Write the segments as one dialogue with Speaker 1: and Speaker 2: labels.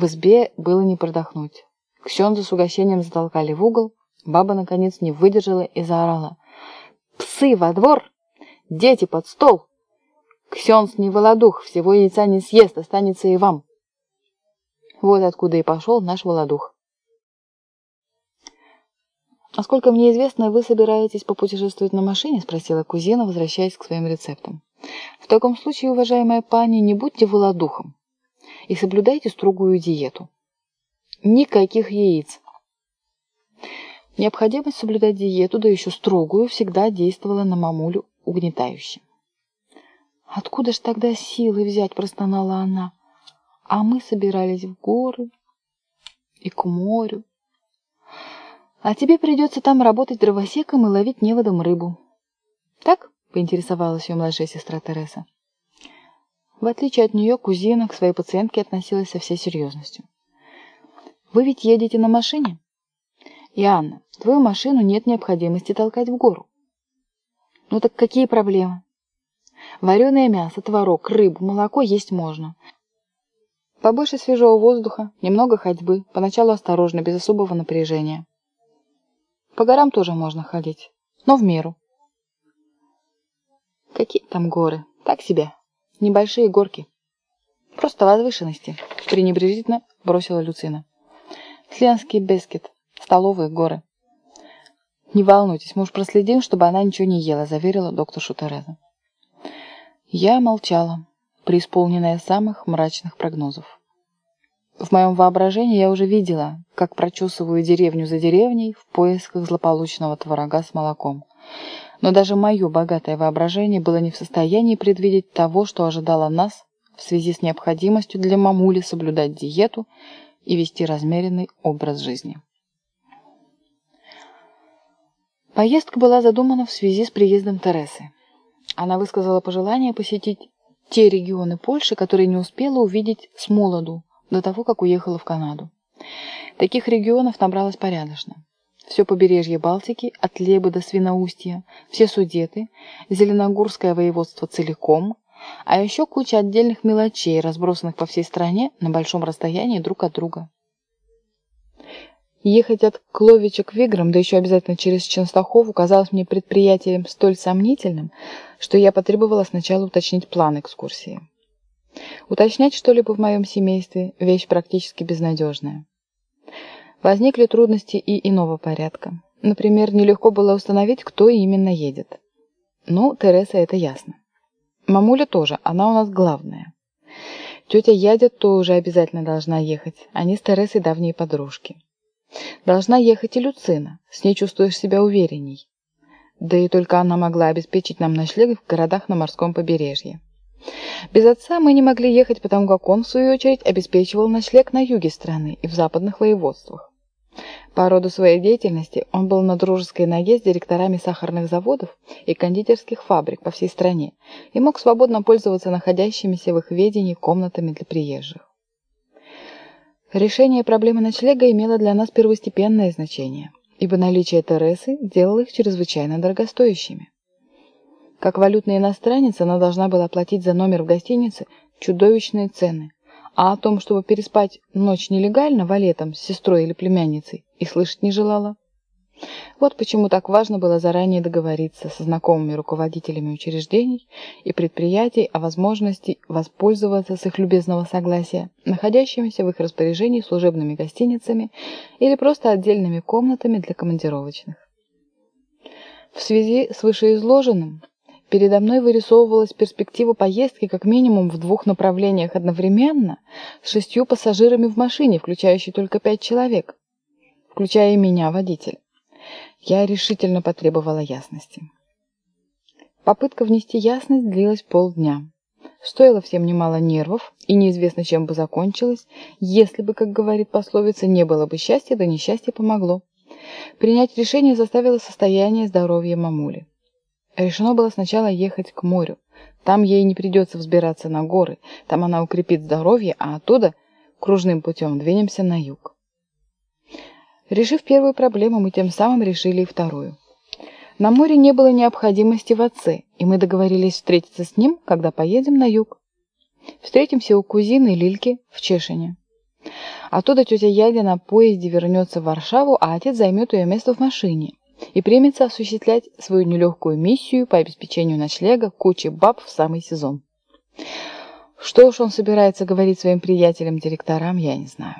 Speaker 1: В избе было не продохнуть. Ксенза с угощением затолкали в угол. Баба, наконец, не выдержала и заорала. «Псы во двор! Дети под стол! Ксенз не володух, всего яйца не съест, останется и вам!» Вот откуда и пошел наш володух. «Насколько мне известно, вы собираетесь попутешествовать на машине?» – спросила кузина, возвращаясь к своим рецептам. «В таком случае, уважаемая пани, не будьте володухом и соблюдайте строгую диету. Никаких яиц. Необходимость соблюдать диету, да еще строгую, всегда действовала на мамулю угнетающе. «Откуда ж тогда силы взять?» – простонала она. «А мы собирались в горы и к морю. А тебе придется там работать дровосеком и ловить неводом рыбу». «Так?» – поинтересовалась ее младшая сестра Тереса. В отличие от нее, кузина к своей пациентке относилась со всей серьезностью. «Вы ведь едете на машине?» «И, Анна, твою машину нет необходимости толкать в гору». «Ну так какие проблемы?» «Вареное мясо, творог, рыбу, молоко есть можно. Побольше свежего воздуха, немного ходьбы, поначалу осторожно, без особого напряжения. По горам тоже можно ходить, но в меру». «Какие там горы? Так себе». Небольшие горки. Просто возвышенности, пренебрежительно бросила Люцина. Сленский бескет, столовые горы. Не волнуйтесь, муж проследил, чтобы она ничего не ела, заверила доктор Шутереза. Я молчала, преисполненная самых мрачных прогнозов. В моем воображении я уже видела, как прочесываю деревню за деревней в поисках злополучного творога с молоком. Но даже мое богатое воображение было не в состоянии предвидеть того, что ожидало нас в связи с необходимостью для мамули соблюдать диету и вести размеренный образ жизни. Поездка была задумана в связи с приездом Тересы. Она высказала пожелание посетить те регионы Польши, которые не успела увидеть с молоду, до того, как уехала в Канаду. Таких регионов набралось порядочно все побережье Балтики, от Лебы до Свиноустья, все Судеты, Зеленогорское воеводство целиком, а еще куча отдельных мелочей, разбросанных по всей стране на большом расстоянии друг от друга. Ехать от Кловича к Виграм, да еще обязательно через Ченстахову, казалось мне предприятием столь сомнительным, что я потребовала сначала уточнить план экскурсии. Уточнять что-либо в моем семействе – вещь практически безнадежная. Возникли трудности и иного порядка. Например, нелегко было установить, кто именно едет. Ну, Тереса это ясно. Мамуля тоже, она у нас главная. Тетя Ядя тоже обязательно должна ехать. Они с Тересой давние подружки. Должна ехать и Люцина, с ней чувствуешь себя уверенней. Да и только она могла обеспечить нам ночлег в городах на морском побережье. Без отца мы не могли ехать, потому как он, в свою очередь, обеспечивал ночлег на юге страны и в западных воеводствах. По роду своей деятельности он был на дружеской ноге с директорами сахарных заводов и кондитерских фабрик по всей стране и мог свободно пользоваться находящимися в их ведении комнатами для приезжих. Решение проблемы ночлега имело для нас первостепенное значение, ибо наличие Тересы делало их чрезвычайно дорогостоящими. Как валютный иностранец она должна была платить за номер в гостинице чудовищные цены – а о том, чтобы переспать ночь нелегально валетом с сестрой или племянницей, и слышать не желала. Вот почему так важно было заранее договориться со знакомыми руководителями учреждений и предприятий о возможности воспользоваться с их любезного согласия, находящимися в их распоряжении служебными гостиницами или просто отдельными комнатами для командировочных. В связи с вышеизложенным Передо мной вырисовывалась перспектива поездки как минимум в двух направлениях одновременно с шестью пассажирами в машине, включающей только пять человек, включая и меня, водитель. Я решительно потребовала ясности. Попытка внести ясность длилась полдня. Стоило всем немало нервов, и неизвестно, чем бы закончилось, если бы, как говорит пословица, не было бы счастья, да несчастье помогло. Принять решение заставило состояние здоровья мамули. Решено было сначала ехать к морю. Там ей не придется взбираться на горы, там она укрепит здоровье, а оттуда кружным путем двинемся на юг. Решив первую проблему, мы тем самым решили и вторую. На море не было необходимости в отце, и мы договорились встретиться с ним, когда поедем на юг. Встретимся у кузины Лильки в Чешине. Оттуда тетя Ядя на поезде вернется в Варшаву, а отец займет ее место в машине и примется осуществлять свою нелегкую миссию по обеспечению ночлега кучи баб в самый сезон. Что уж он собирается говорить своим приятелям-директорам, я не знаю.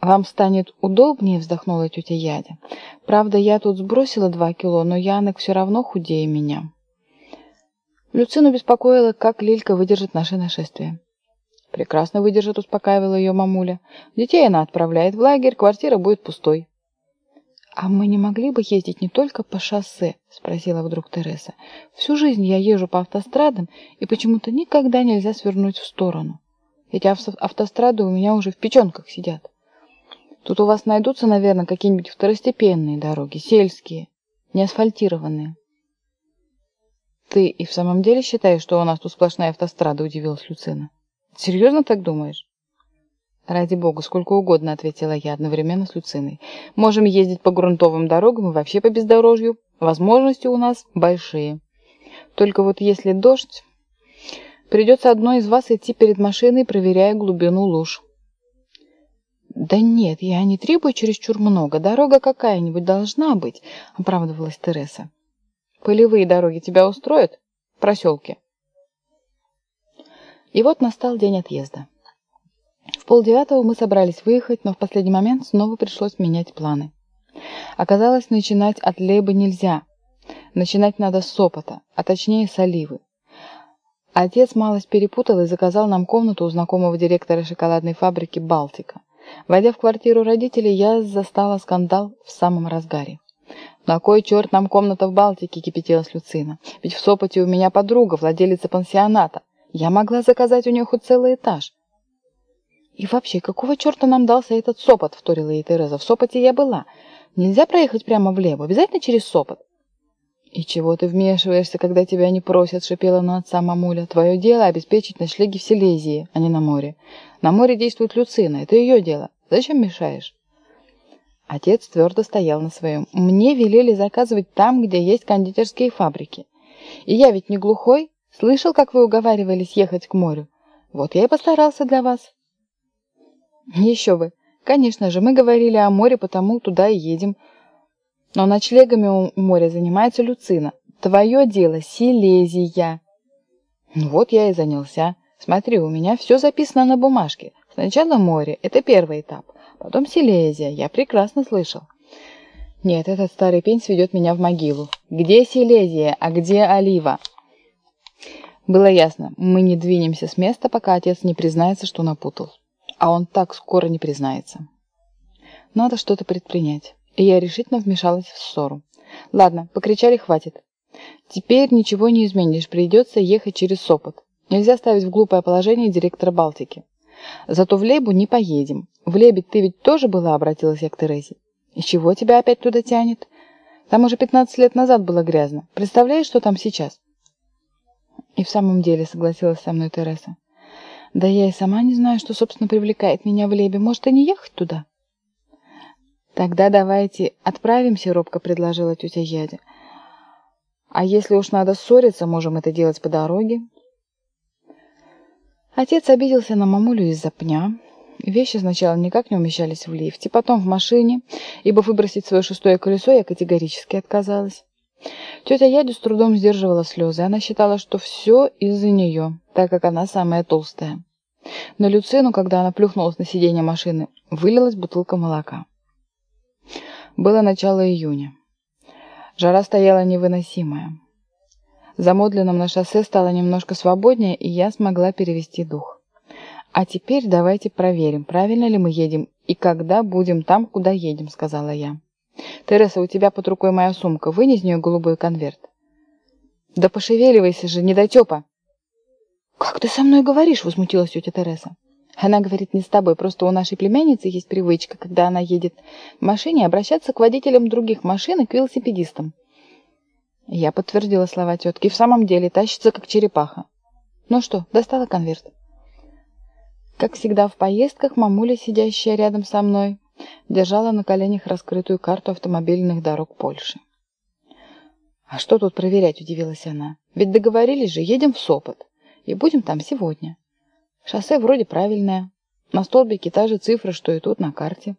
Speaker 1: «Вам станет удобнее?» – вздохнула тетя Ядя. «Правда, я тут сбросила два кило, но Янок все равно худее меня». Люцину беспокоило, как Лилька выдержит наше нашествие. «Прекрасно выдержит», – успокаивала ее мамуля. «Детей она отправляет в лагерь, квартира будет пустой». «А мы не могли бы ездить не только по шоссе?» – спросила вдруг Тереса. «Всю жизнь я езжу по автострадам, и почему-то никогда нельзя свернуть в сторону. Эти автострады у меня уже в печенках сидят». Тут у вас найдутся, наверное, какие-нибудь второстепенные дороги, сельские, не асфальтированные. Ты и в самом деле считаешь, что у нас тут сплошная автострада, удивилась Люцина. Серьезно так думаешь? Ради бога, сколько угодно, ответила я одновременно с Люциной. Можем ездить по грунтовым дорогам и вообще по бездорожью. Возможности у нас большие. Только вот если дождь, придется одной из вас идти перед машиной, проверяя глубину луж. «Да нет, я не требую чересчур много. Дорога какая-нибудь должна быть», — оправдывалась Тереса. «Полевые дороги тебя устроят? Проселки?» И вот настал день отъезда. Полдевятого мы собрались выехать, но в последний момент снова пришлось менять планы. Оказалось, начинать от Лейба нельзя. Начинать надо с опыта, а точнее с оливы. Отец малость перепутал и заказал нам комнату у знакомого директора шоколадной фабрики «Балтика». Войдя в квартиру родителей, я застала скандал в самом разгаре. «На кой черт нам комната в Балтике?» – кипятилась Люцина. «Ведь в Сопоте у меня подруга, владелица пансионата. Я могла заказать у нее хоть целый этаж». «И вообще, какого черта нам дался этот Сопот?» – вторила ей Тереза. «В Сопоте я была. Нельзя проехать прямо влево, обязательно через Сопот». «И чего ты вмешиваешься, когда тебя не просят?» – шипела на отца мамуля. «Твое дело – обеспечить ночлеги в Силезии, а не на море. На море действует Люцина, это ее дело. Зачем мешаешь?» Отец твердо стоял на своем. «Мне велели заказывать там, где есть кондитерские фабрики. И я ведь не глухой. Слышал, как вы уговаривались ехать к морю? Вот я и постарался для вас». «Еще бы. Конечно же, мы говорили о море, потому туда и едем». Но ночлегами у моря занимается Люцина. Твое дело Силезия. Ну вот я и занялся. Смотри, у меня все записано на бумажке. Сначала море, это первый этап. Потом Силезия, я прекрасно слышал. Нет, этот старый пень сведет меня в могилу. Где Силезия, а где Олива? Было ясно, мы не двинемся с места, пока отец не признается, что напутал. А он так скоро не признается. Надо что-то предпринять и я решительно вмешалась в ссору. «Ладно, покричали, хватит. Теперь ничего не изменишь, придется ехать через Сопот. Нельзя ставить в глупое положение директора Балтики. Зато в Лебу не поедем. В Лебе ты ведь тоже была, обратилась я к Терезе. И чего тебя опять туда тянет? Там уже 15 лет назад было грязно. Представляешь, что там сейчас?» И в самом деле согласилась со мной Тереса. «Да я и сама не знаю, что, собственно, привлекает меня в Лебе. Может, и не ехать туда?» «Тогда давайте отправимся», — робко предложила тетя Ядя. «А если уж надо ссориться, можем это делать по дороге». Отец обиделся на мамулю из-за пня. Вещи сначала никак не умещались в лифте, потом в машине, ибо выбросить свое шестое колесо я категорически отказалась. Тетя Ядя с трудом сдерживала слезы. Она считала, что все из-за нее, так как она самая толстая. На Люцину, когда она плюхнулась на сиденье машины, вылилась бутылка молока. Было начало июня. Жара стояла невыносимая. Замодленным на шоссе стало немножко свободнее, и я смогла перевести дух. «А теперь давайте проверим, правильно ли мы едем и когда будем там, куда едем», — сказала я. «Тереса, у тебя под рукой моя сумка. Вынь из нее голубой конверт». «Да пошевеливайся же, недотепа!» «Как ты со мной говоришь?» — возмутилась тетя Тереса. Она говорит не с тобой, просто у нашей племянницы есть привычка, когда она едет в машине, обращаться к водителям других машин и к велосипедистам. Я подтвердила слова тетки. В самом деле тащится, как черепаха. Ну что, достала конверт? Как всегда в поездках, мамуля, сидящая рядом со мной, держала на коленях раскрытую карту автомобильных дорог Польши. «А что тут проверять?» – удивилась она. «Ведь договорились же, едем в Сопот, и будем там сегодня». Шоссе вроде правильное. На столбике та же цифра, что и тут на карте.